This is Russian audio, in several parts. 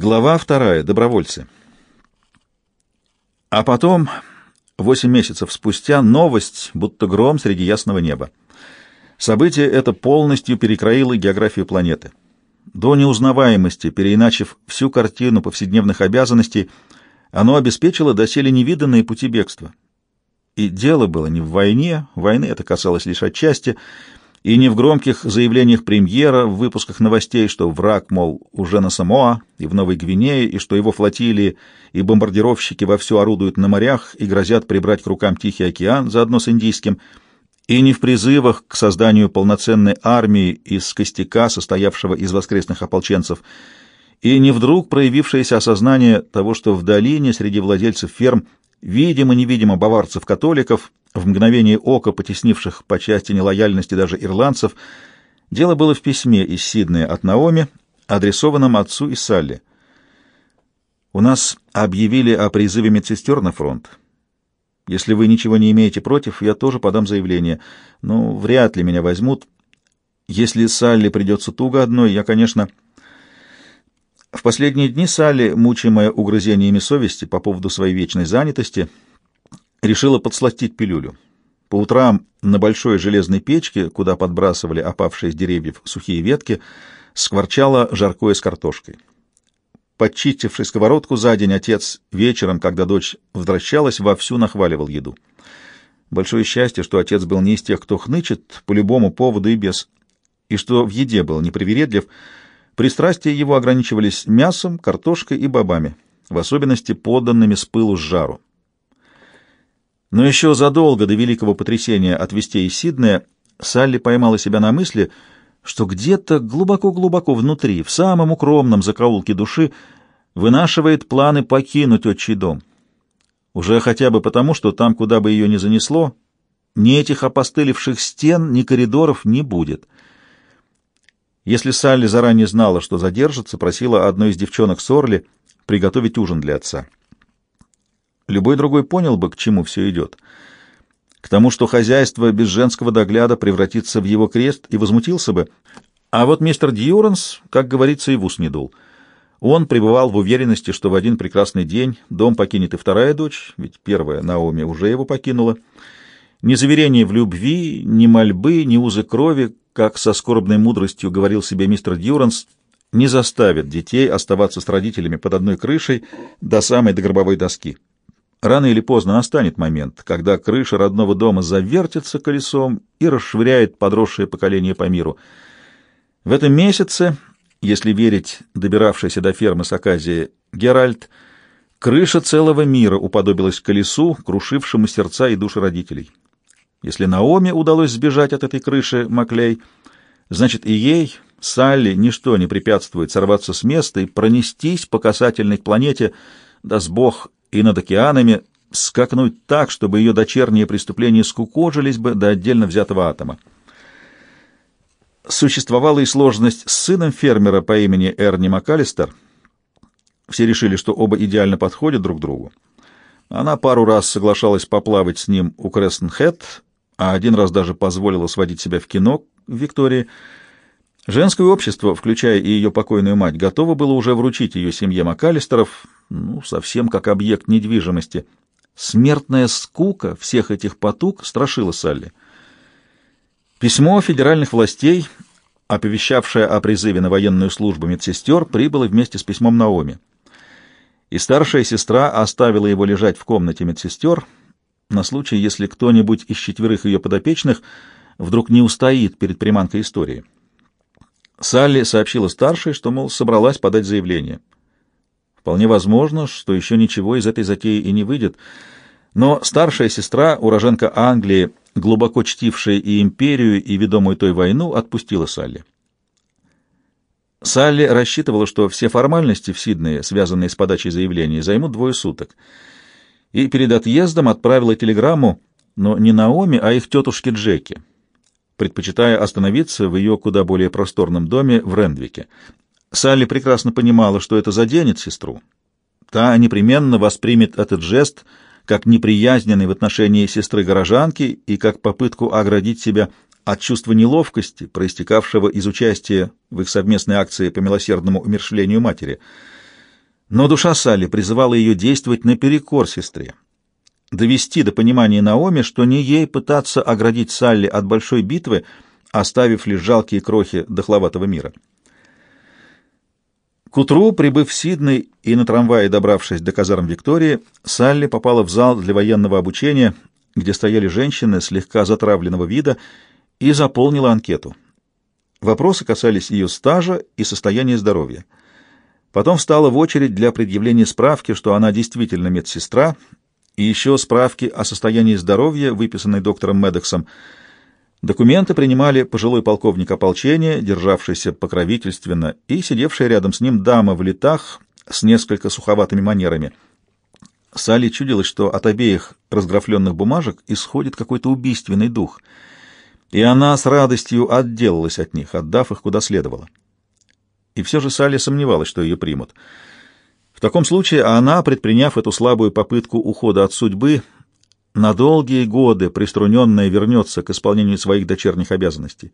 Глава вторая. Добровольцы. А потом, восемь месяцев спустя, новость, будто гром среди ясного неба. Событие это полностью перекроило географию планеты. До неузнаваемости, переиначив всю картину повседневных обязанностей, оно обеспечило доселе невиданные пути бегства. И дело было не в войне, войны это касалось лишь отчасти, и не в громких заявлениях премьера, в выпусках новостей, что враг, мол, уже на Самоа и в Новой Гвинее, и что его флотилии и бомбардировщики вовсю орудуют на морях и грозят прибрать к рукам Тихий океан заодно с Индийским, и не в призывах к созданию полноценной армии из костяка, состоявшего из воскресных ополченцев, и не вдруг проявившееся осознание того, что в долине среди владельцев ферм видимо-невидимо баварцев-католиков в мгновение ока потеснивших по части нелояльности даже ирландцев, дело было в письме из Сиднея от Наоми, адресованном отцу и Салли. «У нас объявили о призыве медсестер на фронт. Если вы ничего не имеете против, я тоже подам заявление, но вряд ли меня возьмут. Если Салли придется туго одной, я, конечно...» В последние дни Салли, мучимая угрызениями совести по поводу своей вечной занятости, решила подсластить пилюлю. По утрам на большой железной печке, куда подбрасывали опавшие с деревьев сухие ветки, скворчало жаркое с картошкой. Подчистивший сковородку за день, отец вечером, когда дочь возвращалась, вовсю нахваливал еду. Большое счастье, что отец был не из тех, кто хнычет по любому поводу и без, и что в еде был непривередлив. Пристрастия его ограничивались мясом, картошкой и бобами, в особенности подданными с пылу с жару. Но еще задолго до великого потрясения от из Сиднея Салли поймала себя на мысли, что где-то глубоко-глубоко внутри, в самом укромном закоулке души, вынашивает планы покинуть отчий дом. Уже хотя бы потому, что там, куда бы ее ни занесло, ни этих опостылевших стен, ни коридоров не будет. Если Салли заранее знала, что задержится, просила одной из девчонок Сорли приготовить ужин для отца. Любой другой понял бы, к чему все идет. К тому, что хозяйство без женского догляда превратится в его крест, и возмутился бы. А вот мистер Дьюранс, как говорится, и в ус не дул. Он пребывал в уверенности, что в один прекрасный день дом покинет и вторая дочь, ведь первая, Наоми, уже его покинула. Ни заверения в любви, ни мольбы, ни узы крови, как со скорбной мудростью говорил себе мистер Дьюранс, не заставят детей оставаться с родителями под одной крышей до самой догробовой доски. Рано или поздно настанет момент, когда крыша родного дома завертится колесом и расшвыряет подросшее поколение по миру. В этом месяце, если верить добиравшейся до фермы с Аказии Геральт, крыша целого мира уподобилась колесу, крушившему сердца и души родителей. Если Наоми удалось сбежать от этой крыши Маклей, значит и ей, Салли, ничто не препятствует сорваться с места и пронестись по касательной планете, даст Бог, и над океанами скакнуть так, чтобы ее дочерние преступления скукожились бы до отдельно взятого атома. Существовала и сложность с сыном фермера по имени Эрни МакАлистер. Все решили, что оба идеально подходят друг другу. Она пару раз соглашалась поплавать с ним у Креснхэт, а один раз даже позволила сводить себя в кино в Виктории. Женское общество, включая и ее покойную мать, готово было уже вручить ее семье МакАлистеров, ну, совсем как объект недвижимости. Смертная скука всех этих потуг страшила Салли. Письмо федеральных властей, оповещавшее о призыве на военную службу медсестер, прибыло вместе с письмом Наоми. И старшая сестра оставила его лежать в комнате медсестер на случай, если кто-нибудь из четверых ее подопечных вдруг не устоит перед приманкой истории. Салли сообщила старшей, что, мол, собралась подать заявление — Вполне возможно, что еще ничего из этой затеи и не выйдет. Но старшая сестра, уроженка Англии, глубоко чтившая и империю, и ведомую той войну, отпустила Салли. Салли рассчитывала, что все формальности в Сиднее, связанные с подачей заявления, займут двое суток. И перед отъездом отправила телеграмму, но не Наоми, а их тетушке Джеки, предпочитая остановиться в ее куда более просторном доме в Рендвике. Салли прекрасно понимала, что это заденет сестру. Та непременно воспримет этот жест как неприязненный в отношении сестры-горожанки и как попытку оградить себя от чувства неловкости, проистекавшего из участия в их совместной акции по милосердному умершлению матери. Но душа Салли призывала ее действовать наперекор сестре, довести до понимания Наоми, что не ей пытаться оградить Салли от большой битвы, оставив лишь жалкие крохи дохловатого мира. К утру, прибыв в Сидней и на трамвае добравшись до казарм Виктории, Салли попала в зал для военного обучения, где стояли женщины слегка затравленного вида, и заполнила анкету. Вопросы касались ее стажа и состояния здоровья. Потом встала в очередь для предъявления справки, что она действительно медсестра, и еще справки о состоянии здоровья, выписанной доктором Медексом. Документы принимали пожилой полковник ополчения, державшийся покровительственно, и сидевшая рядом с ним дама в летах с несколько суховатыми манерами. Салли чудилось, что от обеих разграфленных бумажек исходит какой-то убийственный дух, и она с радостью отделалась от них, отдав их куда следовало. И все же Салли сомневалась, что ее примут — в таком случае она, предприняв эту слабую попытку ухода от судьбы, на долгие годы приструненная вернется к исполнению своих дочерних обязанностей.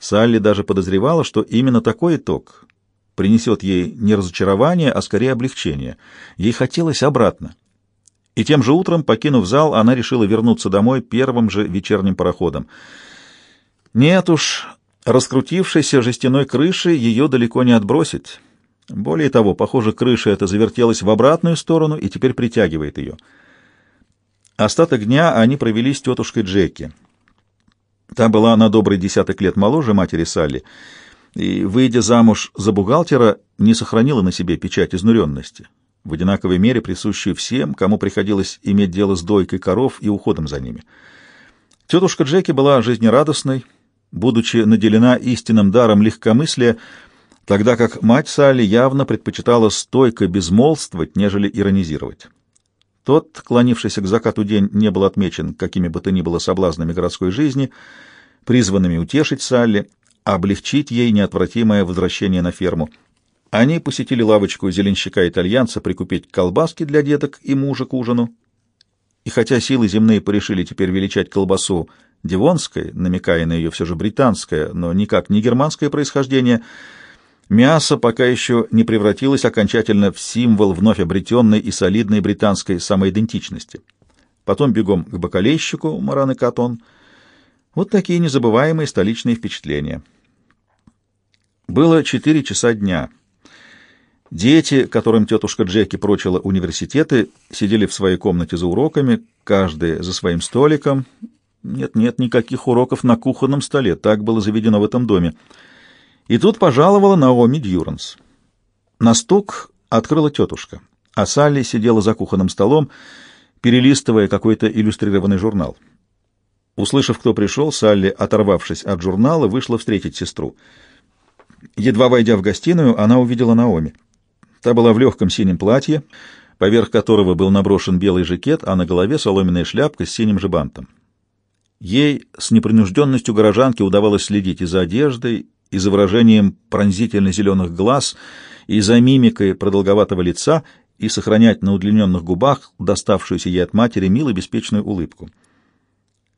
Салли даже подозревала, что именно такой итог принесет ей не разочарование, а скорее облегчение. Ей хотелось обратно. И тем же утром, покинув зал, она решила вернуться домой первым же вечерним пароходом. Нет уж, раскрутившейся жестяной крыши ее далеко не отбросить. Более того, похоже, крыша эта завертелась в обратную сторону и теперь притягивает ее. Остаток дня они провели с тетушкой Джеки. Та была на добрый десяток лет моложе матери Салли, и, выйдя замуж за бухгалтера, не сохранила на себе печать изнуренности, в одинаковой мере присущую всем, кому приходилось иметь дело с дойкой коров и уходом за ними. Тетушка Джеки была жизнерадостной, будучи наделена истинным даром легкомыслия, тогда как мать Салли явно предпочитала стойко безмолвствовать, нежели иронизировать. Тот, клонившийся к закату день, не был отмечен какими бы то ни было соблазнами городской жизни, призванными утешить Салли, облегчить ей неотвратимое возвращение на ферму. Они посетили лавочку зеленщика-итальянца прикупить колбаски для деток и мужа к ужину. И хотя силы земные порешили теперь величать колбасу дивонской, намекая на ее все же британское, но никак не германское происхождение, — Мясо пока еще не превратилось окончательно в символ вновь обретенной и солидной британской самоидентичности. Потом бегом к бакалейщику Маран и Катон. Вот такие незабываемые столичные впечатления. Было четыре часа дня. Дети, которым тетушка Джеки прочила университеты, сидели в своей комнате за уроками, каждый за своим столиком. Нет-нет, никаких уроков на кухонном столе, так было заведено в этом доме. И тут пожаловала Наоми Дьюранс. На стук открыла тетушка, а Салли сидела за кухонным столом, перелистывая какой-то иллюстрированный журнал. Услышав, кто пришел, Салли, оторвавшись от журнала, вышла встретить сестру. Едва войдя в гостиную, она увидела Наоми. Та была в легком синем платье, поверх которого был наброшен белый жакет, а на голове соломенная шляпка с синим же бантом. Ей с непринужденностью горожанки удавалось следить и за одеждой, и за выражением пронзительно-зеленых глаз, и за мимикой продолговатого лица, и сохранять на удлиненных губах доставшуюся ей от матери мило беспечную улыбку.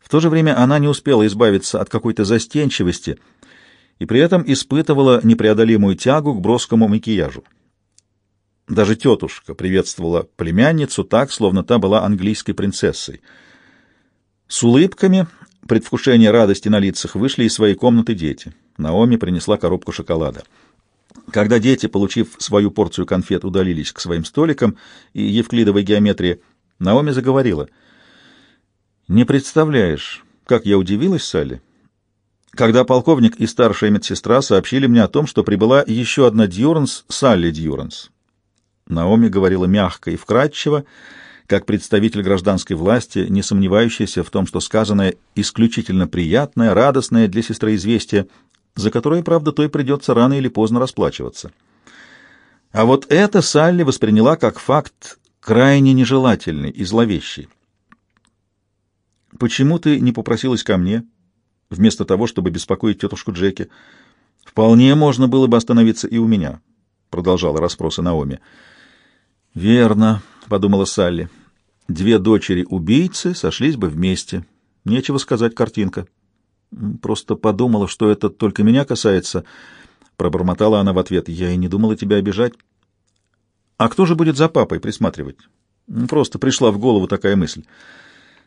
В то же время она не успела избавиться от какой-то застенчивости и при этом испытывала непреодолимую тягу к броскому макияжу. Даже тетушка приветствовала племянницу так, словно та была английской принцессой. С улыбками, предвкушение радости на лицах, вышли из своей комнаты дети — Наоми принесла коробку шоколада. Когда дети, получив свою порцию конфет, удалились к своим столикам и евклидовой геометрии, Наоми заговорила. «Не представляешь, как я удивилась, Салли, когда полковник и старшая медсестра сообщили мне о том, что прибыла еще одна Дьюранс, Салли Дьюранс». Наоми говорила мягко и вкрадчиво, как представитель гражданской власти, не сомневающийся в том, что сказанное исключительно приятное, радостное для сестры известие за которое, правда, той придется рано или поздно расплачиваться. А вот это Салли восприняла как факт крайне нежелательный и зловещий. «Почему ты не попросилась ко мне, вместо того, чтобы беспокоить тетушку Джеки? Вполне можно было бы остановиться и у меня», — продолжала расспросы Наоми. «Верно», — подумала Салли. «Две дочери убийцы сошлись бы вместе. Нечего сказать, картинка». Просто подумала, что это только меня касается. Пробормотала она в ответ. Я и не думала тебя обижать. А кто же будет за папой присматривать? Просто пришла в голову такая мысль.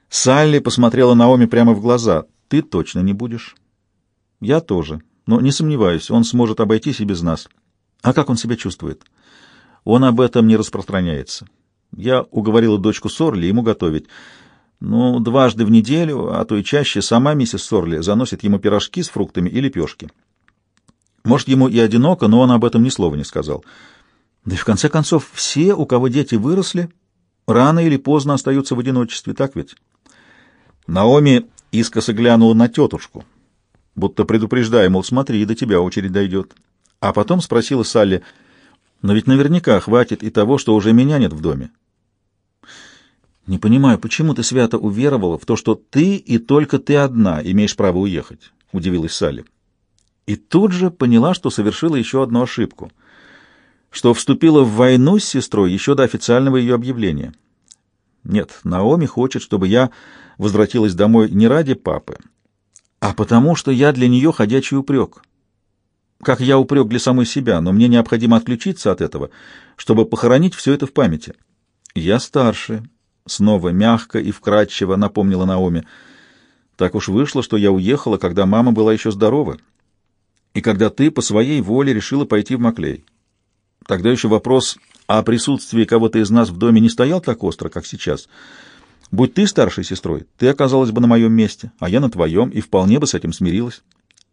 Салли посмотрела Наоми прямо в глаза. «Ты точно не будешь?» «Я тоже. Но не сомневаюсь, он сможет обойтись и без нас. А как он себя чувствует?» «Он об этом не распространяется. Я уговорила дочку Сорли ему готовить. Ну, дважды в неделю, а то и чаще, сама миссис Сорли заносит ему пирожки с фруктами и лепешки. Может, ему и одиноко, но он об этом ни слова не сказал. Да и в конце концов, все, у кого дети выросли, рано или поздно остаются в одиночестве, так ведь?» Наоми искоса глянула на тетушку, будто предупреждая, мол, смотри, до тебя очередь дойдет. А потом спросила Салли, но ведь наверняка хватит и того, что уже меня нет в доме. Не понимаю, почему ты свято уверовала в то, что ты и только ты одна имеешь право уехать, удивилась Салли. И тут же поняла, что совершила еще одну ошибку, что вступила в войну с сестрой еще до официального ее объявления. Нет, Наоми хочет, чтобы я возвратилась домой не ради папы, а потому что я для нее ходячий упрек. Как я упрек для самой себя, но мне необходимо отключиться от этого, чтобы похоронить все это в памяти. Я старше, снова мягко и вкрадчиво напомнила Наоми. Так уж вышло, что я уехала, когда мама была еще здорова, и когда ты по своей воле решила пойти в Маклей. Тогда еще вопрос о присутствии кого-то из нас в доме не стоял так остро, как сейчас — Будь ты старшей сестрой, ты оказалась бы на моем месте, а я на твоем, и вполне бы с этим смирилась.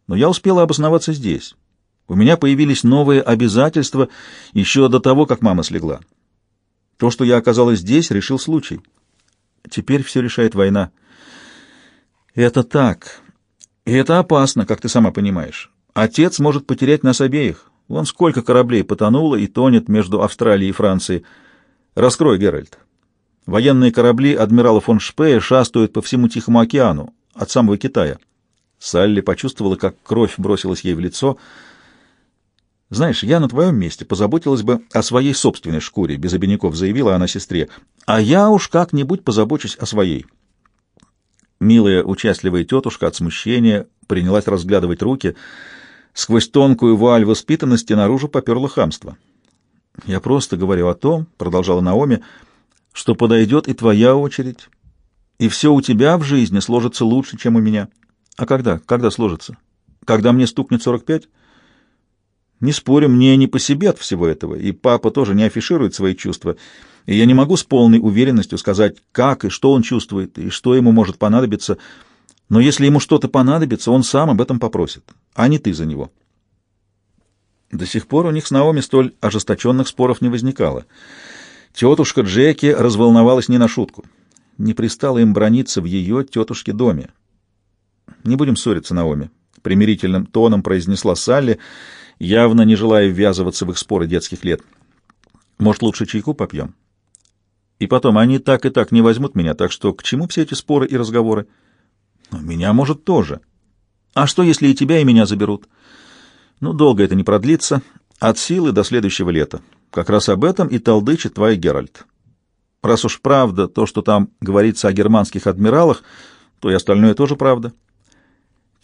Но я успела обосноваться здесь. У меня появились новые обязательства еще до того, как мама слегла. То, что я оказалась здесь, решил случай. Теперь все решает война. Это так. И это опасно, как ты сама понимаешь. Отец может потерять нас обеих. Вон сколько кораблей потонуло и тонет между Австралией и Францией. Раскрой, Геральт. Военные корабли адмирала фон Шпея шастают по всему Тихому океану, от самого Китая. Салли почувствовала, как кровь бросилась ей в лицо. «Знаешь, я на твоем месте позаботилась бы о своей собственной шкуре», — без обиняков заявила она сестре. «А я уж как-нибудь позабочусь о своей». Милая, участливая тетушка от смущения принялась разглядывать руки. Сквозь тонкую вуаль воспитанности наружу поперло хамство. «Я просто говорю о том», — продолжала Наоми, — что подойдет и твоя очередь, и все у тебя в жизни сложится лучше, чем у меня. А когда? Когда сложится? Когда мне стукнет сорок пять? Не спорю, мне не по себе от всего этого, и папа тоже не афиширует свои чувства, и я не могу с полной уверенностью сказать, как и что он чувствует, и что ему может понадобиться, но если ему что-то понадобится, он сам об этом попросит, а не ты за него. До сих пор у них с Наоми столь ожесточенных споров не возникало — Тетушка Джеки разволновалась не на шутку. Не пристало им брониться в ее тетушке доме. «Не будем ссориться, Наоми», — примирительным тоном произнесла Салли, явно не желая ввязываться в их споры детских лет. «Может, лучше чайку попьем?» «И потом, они так и так не возьмут меня, так что к чему все эти споры и разговоры?» «Меня, может, тоже. А что, если и тебя, и меня заберут?» «Ну, долго это не продлится. От силы до следующего лета. Как раз об этом и толдычит твой Геральт. Раз уж правда то, что там говорится о германских адмиралах, то и остальное тоже правда.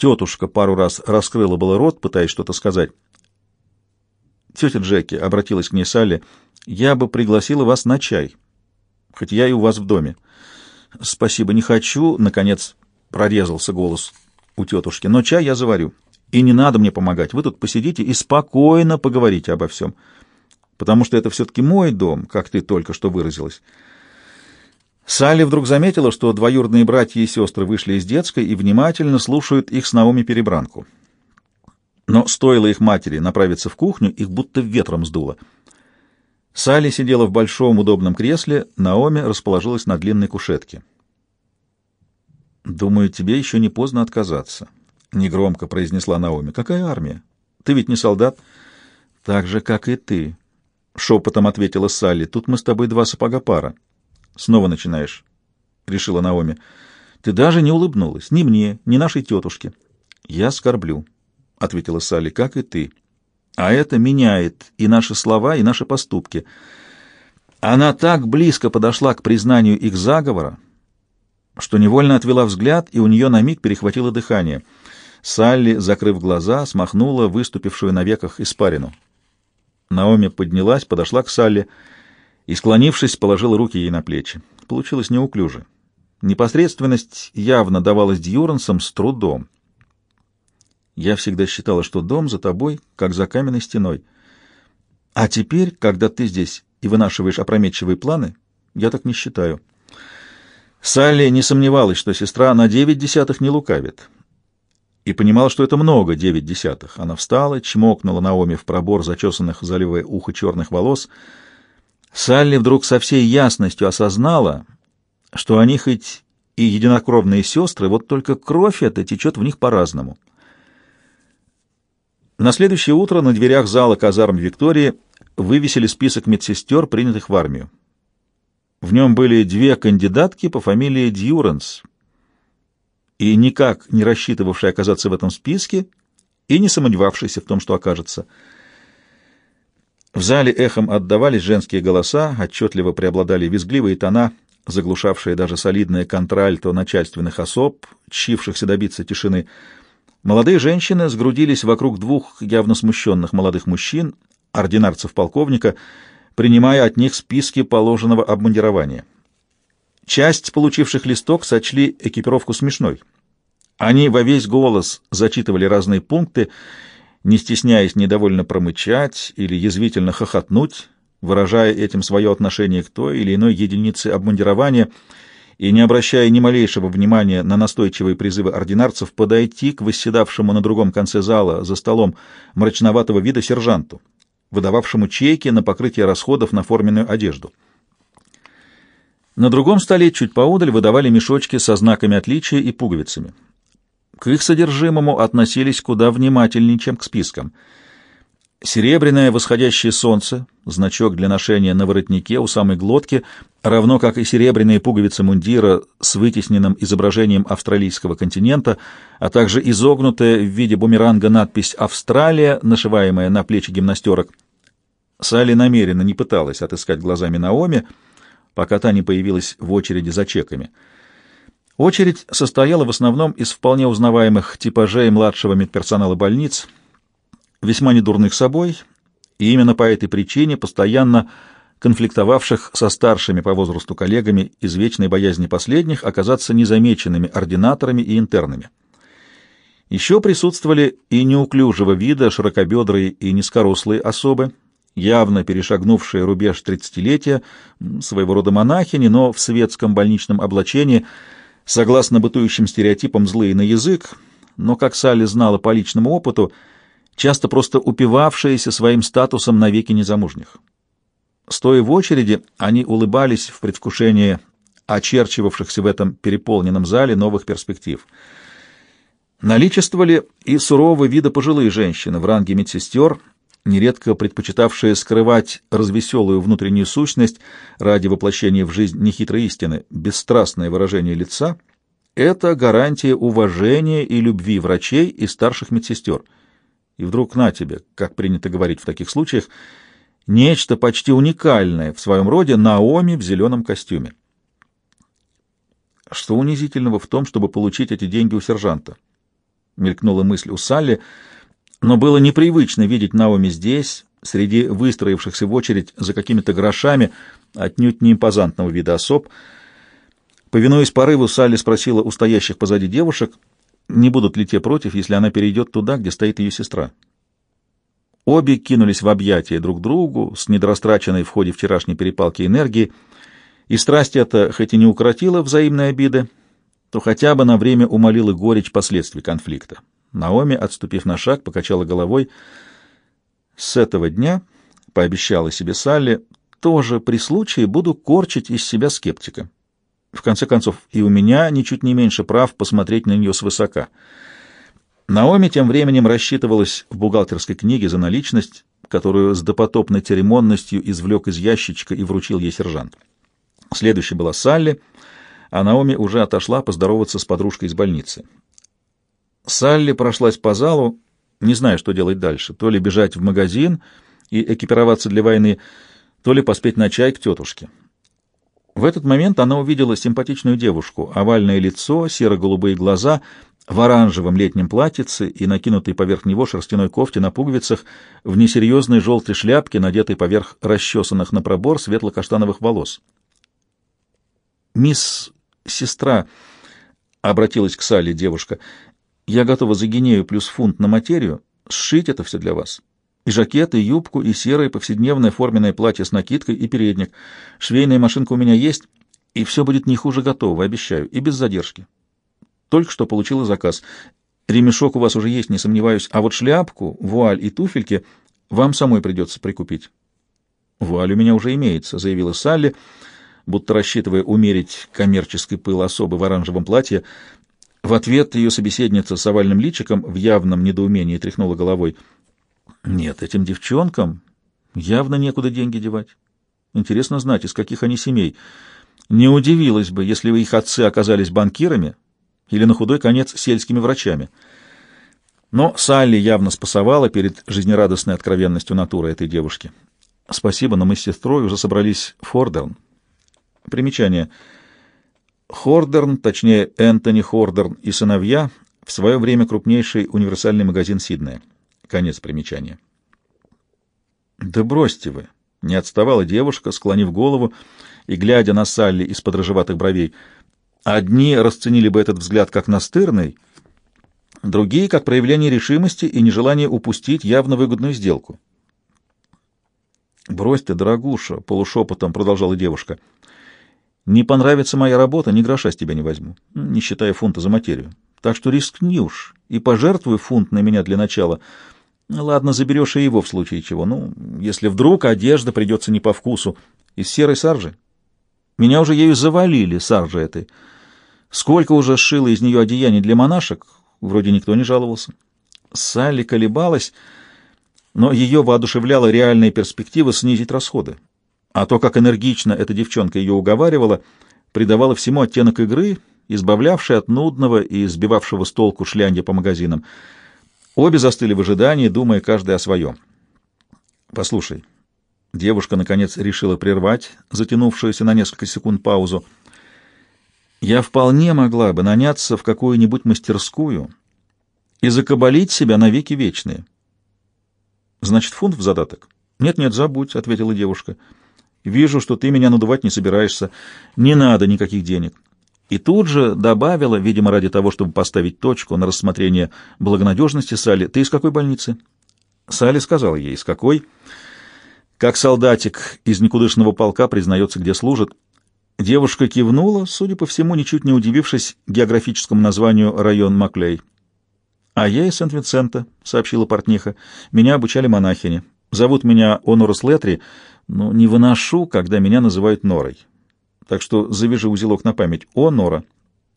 Тетушка пару раз раскрыла было рот, пытаясь что-то сказать. «Тетя Джеки», — обратилась к ней Салли, — «я бы пригласила вас на чай, хоть я и у вас в доме». «Спасибо, не хочу», — наконец прорезался голос у тетушки, — «но чай я заварю, и не надо мне помогать, вы тут посидите и спокойно поговорите обо всем» потому что это все-таки мой дом, как ты только что выразилась. Салли вдруг заметила, что двоюродные братья и сестры вышли из детской и внимательно слушают их с Наоми перебранку. Но стоило их матери направиться в кухню, их будто ветром сдуло. Салли сидела в большом удобном кресле, Наоми расположилась на длинной кушетке. «Думаю, тебе еще не поздно отказаться», — негромко произнесла Наоми. «Какая армия? Ты ведь не солдат?» «Так же, как и ты», — шепотом ответила Салли. — Тут мы с тобой два сапога пара. — Снова начинаешь, — решила Наоми. — Ты даже не улыбнулась. Ни мне, ни нашей тетушке. — Я скорблю, — ответила Салли, — как и ты. А это меняет и наши слова, и наши поступки. Она так близко подошла к признанию их заговора, что невольно отвела взгляд, и у нее на миг перехватило дыхание. Салли, закрыв глаза, смахнула выступившую на веках испарину. Наоми поднялась, подошла к Салли и, склонившись, положила руки ей на плечи. Получилось неуклюже. Непосредственность явно давалась Дьюрансом с трудом. Я всегда считала, что дом за тобой, как за каменной стеной. А теперь, когда ты здесь и вынашиваешь опрометчивые планы, я так не считаю. Салли не сомневалась, что сестра на девять десятых не лукавит. И понимала, что это много, девять десятых. Она встала, чмокнула Наоми в пробор зачесанных, заливая ухо черных волос. Салли вдруг со всей ясностью осознала, что они хоть и единокровные сестры, вот только кровь эта течет в них по-разному. На следующее утро на дверях зала казарм Виктории вывесили список медсестер, принятых в армию. В нем были две кандидатки по фамилии Дьюранс, и никак не рассчитывавшие оказаться в этом списке, и не сомневавшиеся в том, что окажется. В зале эхом отдавались женские голоса, отчетливо преобладали визгливые тона, заглушавшие даже солидное контральто начальственных особ, чившихся добиться тишины. Молодые женщины сгрудились вокруг двух явно смущенных молодых мужчин, ординарцев полковника, принимая от них списки положенного обмундирования. Часть получивших листок сочли экипировку смешной. Они во весь голос зачитывали разные пункты, не стесняясь недовольно промычать или язвительно хохотнуть, выражая этим свое отношение к той или иной единице обмундирования и не обращая ни малейшего внимания на настойчивые призывы ординарцев подойти к восседавшему на другом конце зала за столом мрачноватого вида сержанту, выдававшему чеки на покрытие расходов на форменную одежду. На другом столе чуть поодаль выдавали мешочки со знаками отличия и пуговицами. К их содержимому относились куда внимательнее, чем к спискам. Серебряное восходящее солнце, значок для ношения на воротнике у самой глотки, равно как и серебряные пуговицы мундира с вытесненным изображением австралийского континента, а также изогнутая в виде бумеранга надпись «Австралия», нашиваемая на плечи гимнастерок. Салли намеренно не пыталась отыскать глазами Наоми, пока та не появилась в очереди за чеками. Очередь состояла в основном из вполне узнаваемых типажей младшего медперсонала больниц, весьма недурных собой, и именно по этой причине постоянно конфликтовавших со старшими по возрасту коллегами из вечной боязни последних оказаться незамеченными ординаторами и интернами. Еще присутствовали и неуклюжего вида широкобедрые и низкорослые особы, явно перешагнувшие рубеж тридцатилетия, своего рода монахини, но в светском больничном облачении, согласно бытующим стереотипам злые на язык, но, как Салли знала по личному опыту, часто просто упивавшиеся своим статусом навеки незамужних. Стоя в очереди, они улыбались в предвкушении очерчивавшихся в этом переполненном зале новых перспектив. Наличествовали и суровые вида пожилые женщины в ранге медсестер, нередко предпочитавшие скрывать развеселую внутреннюю сущность ради воплощения в жизнь нехитрой истины, бесстрастное выражение лица — это гарантия уважения и любви врачей и старших медсестер. И вдруг на тебе, как принято говорить в таких случаях, нечто почти уникальное в своем роде Наоми в зеленом костюме. Что унизительного в том, чтобы получить эти деньги у сержанта? Мелькнула мысль у Салли — но было непривычно видеть Наоми здесь, среди выстроившихся в очередь за какими-то грошами, отнюдь не импозантного вида особ. Повинуясь порыву, Салли спросила у стоящих позади девушек, не будут ли те против, если она перейдет туда, где стоит ее сестра. Обе кинулись в объятия друг другу с недорастраченной в ходе вчерашней перепалки энергией, и страсть эта, хоть и не укротила взаимные обиды, то хотя бы на время умолила горечь последствий конфликта. Наоми, отступив на шаг, покачала головой. «С этого дня, — пообещала себе Салли, — тоже при случае буду корчить из себя скептика. В конце концов, и у меня ничуть не меньше прав посмотреть на нее свысока». Наоми тем временем рассчитывалась в бухгалтерской книге за наличность, которую с допотопной церемонностью извлек из ящичка и вручил ей сержант. Следующей была Салли, а Наоми уже отошла поздороваться с подружкой из больницы. Салли прошлась по залу, не зная, что делать дальше. То ли бежать в магазин и экипироваться для войны, то ли поспеть на чай к тетушке. В этот момент она увидела симпатичную девушку, овальное лицо, серо-голубые глаза в оранжевом летнем платьице и накинутой поверх него шерстяной кофте на пуговицах, в несерьезной желтой шляпке, надетой поверх расчесанных на пробор светло-каштановых волос. «Мисс сестра», — обратилась к Салли девушка, — «я готова за гинею плюс фунт на материю сшить это все для вас. И жакет, и юбку, и серое повседневное форменное платье с накидкой и передник. Швейная машинка у меня есть, и все будет не хуже готово, обещаю, и без задержки. Только что получила заказ. Ремешок у вас уже есть, не сомневаюсь, а вот шляпку, вуаль и туфельки вам самой придется прикупить. Вуаль у меня уже имеется, заявила Салли, будто рассчитывая умерить коммерческий пыл особы в оранжевом платье. В ответ ее собеседница с овальным личиком в явном недоумении тряхнула головой. Нет, этим девчонкам явно некуда деньги девать. Интересно знать, из каких они семей. Не удивилась бы, если бы их отцы оказались банкирами, или на худой конец сельскими врачами. Но Салли явно спасовала перед жизнерадостной откровенностью натуры этой девушки. Спасибо, но мы с сестрой уже собрались в Хордерн. Примечание. Хордерн, точнее Энтони Хордерн и сыновья, в свое время крупнейший универсальный магазин Сиднея. Конец примечания. «Да бросьте вы!» — не отставала девушка, склонив голову и глядя на Салли из-под рыжеватых бровей — Одни расценили бы этот взгляд как настырный, другие — как проявление решимости и нежелание упустить явно выгодную сделку. «Брось ты, дорогуша», — полушепотом продолжала девушка. «Не понравится моя работа, ни гроша с тебя не возьму, не считая фунта за материю. Так что рискни уж и пожертвуй фунт на меня для начала. Ладно, заберешь и его в случае чего. Ну, если вдруг одежда придется не по вкусу. Из серой саржи. Меня уже ею завалили, саржи этой». Сколько уже сшила из нее одеяний для монашек, вроде никто не жаловался. Салли колебалась, но ее воодушевляла реальная перспектива снизить расходы. А то, как энергично эта девчонка ее уговаривала, придавало всему оттенок игры, избавлявшей от нудного и сбивавшего с толку шлянья по магазинам. Обе застыли в ожидании, думая каждый о своем. «Послушай». Девушка, наконец, решила прервать затянувшуюся на несколько секунд паузу — я вполне могла бы наняться в какую-нибудь мастерскую и закабалить себя навеки вечные. Значит, фунт в задаток? Нет-нет, забудь, — ответила девушка. Вижу, что ты меня надувать не собираешься. Не надо никаких денег. И тут же добавила, видимо, ради того, чтобы поставить точку на рассмотрение благонадежности Салли, «Ты из какой больницы?» Салли сказал ей, из какой. Как солдатик из никудышного полка признается, где служит. Девушка кивнула, судя по всему, ничуть не удивившись географическому названию район Маклей. «А я из Сент-Винсента», — сообщила портниха. «Меня обучали монахини. Зовут меня Онорус Летри, но не выношу, когда меня называют Норой. Так что завяжи узелок на память «О, Нора»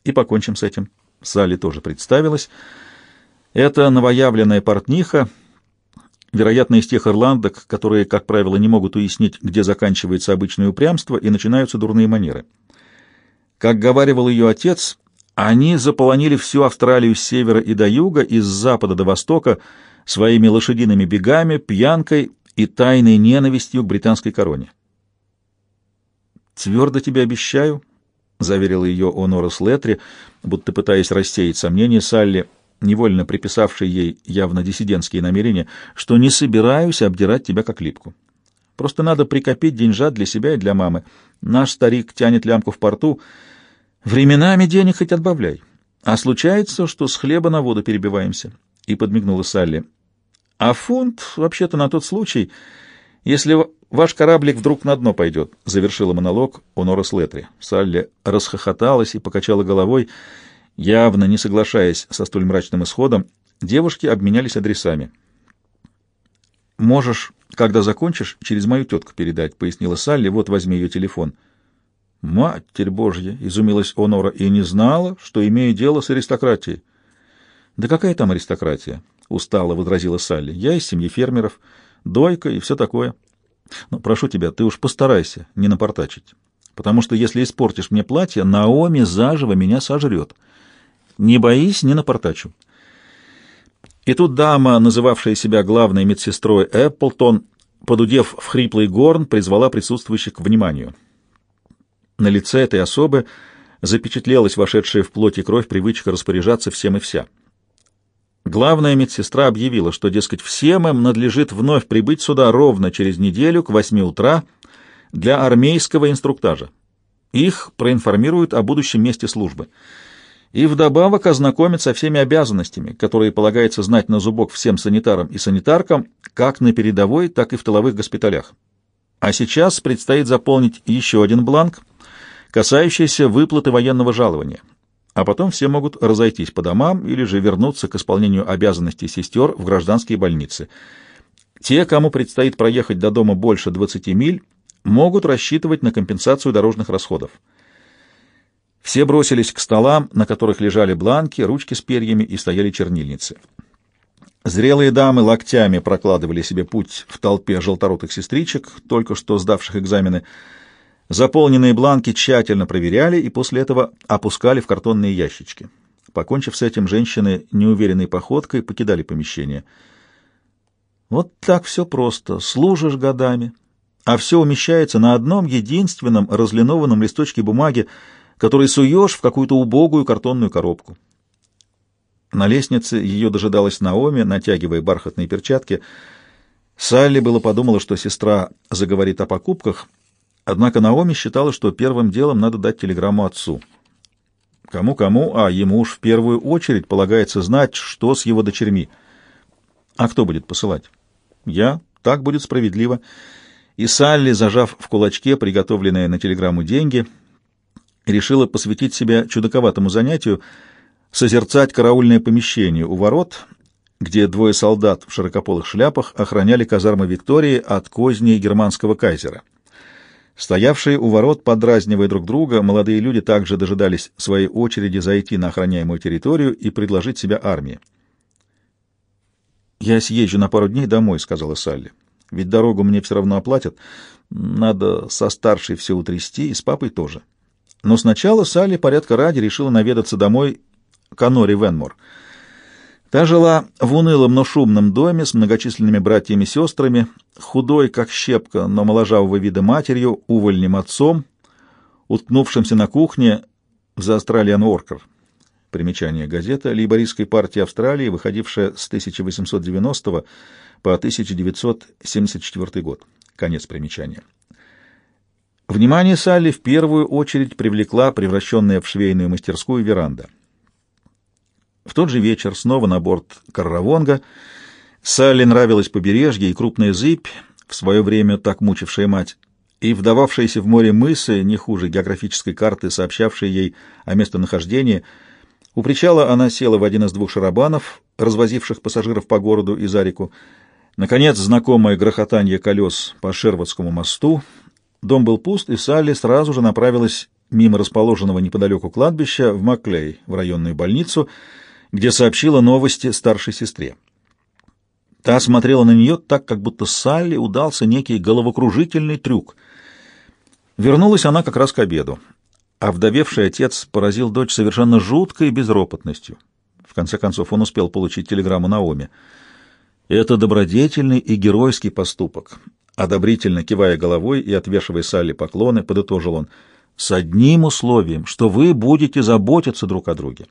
и покончим с этим». Салли тоже представилась. Это новоявленная портниха — вероятно, из тех ирландок, которые, как правило, не могут уяснить, где заканчивается обычное упрямство и начинаются дурные манеры. Как говаривал ее отец, они заполонили всю Австралию с севера и до юга, и с запада до востока своими лошадиными бегами, пьянкой и тайной ненавистью к британской короне. «Твердо тебе обещаю», — заверила ее Онорас Летри, будто пытаясь рассеять сомнения Салли, — невольно приписавший ей явно диссидентские намерения, что не собираюсь обдирать тебя как липку. Просто надо прикопить деньжат для себя и для мамы. Наш старик тянет лямку в порту. Временами денег хоть отбавляй. А случается, что с хлеба на воду перебиваемся. И подмигнула Салли. А фунт вообще-то на тот случай, если ваш кораблик вдруг на дно пойдет, — завершила монолог Онора Слетри. Салли расхохоталась и покачала головой, — Явно не соглашаясь со столь мрачным исходом, девушки обменялись адресами. «Можешь, когда закончишь, через мою тетку передать», — пояснила Салли. «Вот, возьми ее телефон». «Матерь Божья!» — изумилась Онора и не знала, что имею дело с аристократией. «Да какая там аристократия?» — устало возразила Салли. «Я из семьи фермеров, дойка и все такое. Но прошу тебя, ты уж постарайся не напортачить, потому что если испортишь мне платье, Наоми заживо меня сожрет». Не боись, не напортачу. И тут дама, называвшая себя главной медсестрой Эпплтон, подудев в хриплый горн, призвала присутствующих к вниманию. На лице этой особы запечатлелась вошедшая в плоть и кровь привычка распоряжаться всем и вся. Главная медсестра объявила, что, дескать, всем им надлежит вновь прибыть сюда ровно через неделю к восьми утра для армейского инструктажа. Их проинформируют о будущем месте службы. И вдобавок ознакомят со всеми обязанностями, которые полагается знать на зубок всем санитарам и санитаркам, как на передовой, так и в тыловых госпиталях. А сейчас предстоит заполнить еще один бланк, касающийся выплаты военного жалования — а потом все могут разойтись по домам или же вернуться к исполнению обязанностей сестер в гражданские больницы. Те, кому предстоит проехать до дома больше 20 миль, могут рассчитывать на компенсацию дорожных расходов. Все бросились к столам, на которых лежали бланки, ручки с перьями и стояли чернильницы. Зрелые дамы локтями прокладывали себе путь в толпе желторотых сестричек, только что сдавших экзамены, Заполненные бланки тщательно проверяли и после этого опускали в картонные ящички. Покончив с этим, женщины неуверенной походкой покидали помещение. Вот так все просто. Служишь годами, а все умещается на одном единственном разлинованном листочке бумаги, который суешь в какую-то убогую картонную коробку. На лестнице ее дожидалась Наоми, натягивая бархатные перчатки. Салли было подумала, что сестра заговорит о покупках — Однако Наоми считала, что первым делом надо дать телеграмму отцу. Кому-кому, а ему уж в первую очередь полагается знать, что с его дочерьми. А кто будет посылать? Я. Так будет справедливо. И Салли, зажав в кулачке приготовленные на телеграмму деньги, решила посвятить себя чудаковатому занятию созерцать караульное помещение у ворот, где двое солдат в широкополых шляпах охраняли казармы Виктории от козней германского кайзера. Стоявшие у ворот, подразнивая друг друга, молодые люди также дожидались своей очереди зайти на охраняемую территорию и предложить себя армии. «Я съезжу на пару дней домой», — сказала Салли. «Ведь дорогу мне все равно оплатят. Надо со старшей все утрясти и с папой тоже». Но сначала Салли порядка ради решила наведаться домой к Анори Венмор — Та жила в унылом, но шумном доме с многочисленными братьями и сестрами, худой, как щепка, но моложавого вида матерью, увольним отцом, уткнувшимся на кухне за Australian Worker. Примечание газета Лейбористской партии Австралии, выходившая с 1890 по 1974 год. Конец примечания. Внимание Салли в первую очередь привлекла превращенная в швейную мастерскую веранда. В тот же вечер снова на борт Карравонга. Салли нравилось побережье и крупная зыбь, в свое время так мучившая мать, и вдававшиеся в море мысы, не хуже географической карты, сообщавшей ей о местонахождении. У причала она села в один из двух шарабанов, развозивших пассажиров по городу и за реку. Наконец, знакомое грохотание колес по Шервудскому мосту. Дом был пуст, и Салли сразу же направилась мимо расположенного неподалеку кладбища в Маклей, в районную больницу, где сообщила новости старшей сестре. Та смотрела на нее так, как будто Салли удался некий головокружительный трюк. Вернулась она как раз к обеду, а вдовевший отец поразил дочь совершенно жуткой безропотностью. В конце концов, он успел получить телеграмму Наоми. «Это добродетельный и геройский поступок», — одобрительно кивая головой и отвешивая Салли поклоны, подытожил он, — «с одним условием, что вы будете заботиться друг о друге».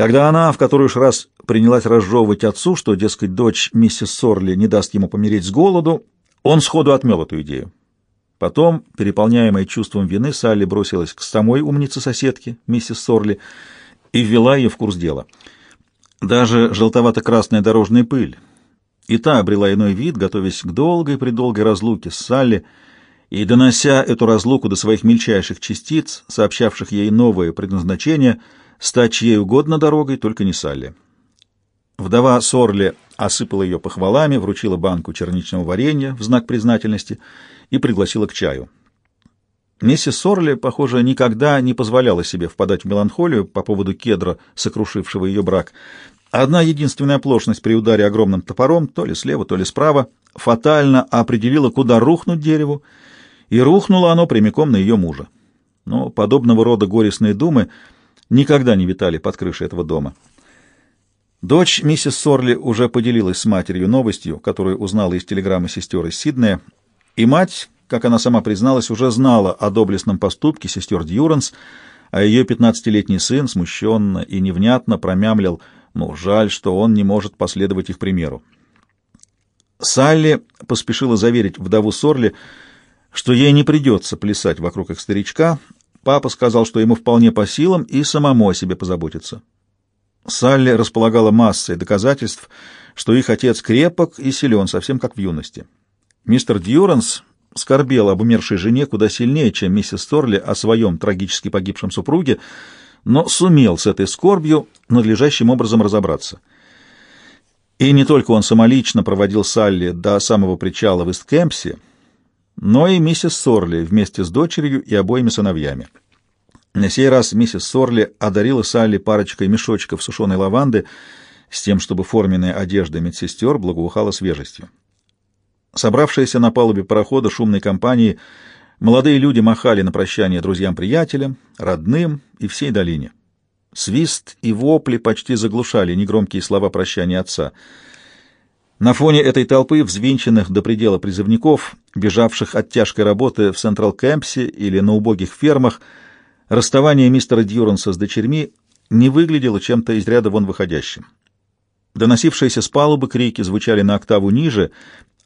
Когда она в который уж раз принялась разжевывать отцу, что, дескать, дочь миссис Сорли не даст ему помереть с голоду, он сходу отмел эту идею. Потом, переполняемая чувством вины, Салли бросилась к самой умнице-соседке, миссис Сорли, и ввела ее в курс дела. Даже желтовато-красная дорожная пыль. И та обрела иной вид, готовясь к долгой-предолгой разлуке с Салли, и донося эту разлуку до своих мельчайших частиц, сообщавших ей новое предназначение — стать чьей угодно дорогой, только не Салли. Вдова Сорли осыпала ее похвалами, вручила банку черничного варенья в знак признательности и пригласила к чаю. Миссис Сорли, похоже, никогда не позволяла себе впадать в меланхолию по поводу кедра, сокрушившего ее брак. Одна единственная оплошность при ударе огромным топором, то ли слева, то ли справа, фатально определила, куда рухнуть дереву, и рухнуло оно прямиком на ее мужа. Но подобного рода горестные думы — никогда не витали под крышей этого дома. Дочь миссис Сорли уже поделилась с матерью новостью, которую узнала из телеграммы сестер из Сиднея, и мать, как она сама призналась, уже знала о доблестном поступке сестер Дьюранс, а ее пятнадцатилетний сын смущенно и невнятно промямлил, ну, жаль, что он не может последовать их примеру. Салли поспешила заверить вдову Сорли, что ей не придется плясать вокруг их старичка. Папа сказал, что ему вполне по силам и самому о себе позаботиться. Салли располагала массой доказательств, что их отец крепок и силен, совсем как в юности. Мистер Дьюранс скорбел об умершей жене куда сильнее, чем миссис Торли о своем трагически погибшем супруге, но сумел с этой скорбью надлежащим образом разобраться. И не только он самолично проводил Салли до самого причала в Исткемпсе, но и миссис Сорли вместе с дочерью и обоими сыновьями. На сей раз миссис Сорли одарила Салли парочкой мешочков сушеной лаванды с тем, чтобы форменная одежда медсестер благоухала свежестью. Собравшиеся на палубе парохода шумной компании молодые люди махали на прощание друзьям-приятелям, родным и всей долине. Свист и вопли почти заглушали негромкие слова прощания отца. На фоне этой толпы, взвинченных до предела призывников, бежавших от тяжкой работы в Централ-Кэмпсе или на убогих фермах, расставание мистера Дьюранса с дочерьми не выглядело чем-то из ряда вон выходящим. Доносившиеся с палубы крики звучали на октаву ниже,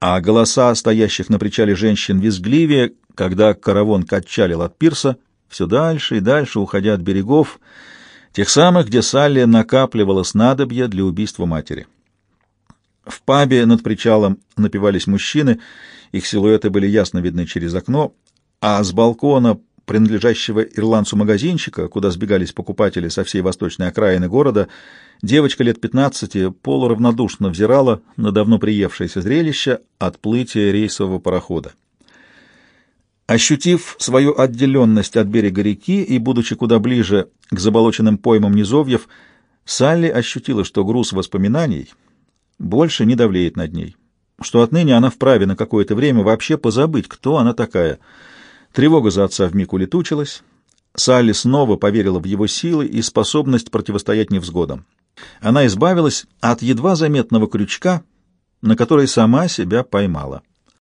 а голоса стоящих на причале женщин визгливее, когда «Карравонг» отчалил от пирса, все дальше и дальше, уходя от берегов, тех самых, где Салли накапливала снадобья для убийства матери. В пабе над причалом напивались мужчины, их силуэты были ясно видны через окно, а с балкона, принадлежащего ирландцу магазинчика, куда сбегались покупатели со всей восточной окраины города, девочка лет пятнадцати полуравнодушно взирала на давно приевшееся зрелище отплытия рейсового парохода. Ощутив свою отделенность от берега реки и будучи куда ближе к заболоченным поймам низовьев, Салли ощутила, что груз воспоминаний больше не давлеет над ней, что отныне она вправе на какое-то время вообще позабыть, кто она такая. Тревога за отца вмиг улетучилась, Салли снова поверила в его силы и способность противостоять невзгодам. Она избавилась от едва заметного крючка, на который сама себя поймала.